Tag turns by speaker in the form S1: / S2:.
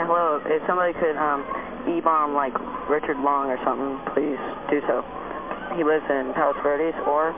S1: Yeah, hello. If somebody could um, E-bomb like Richard Long or something, please do so. He lives in Palos Verdes or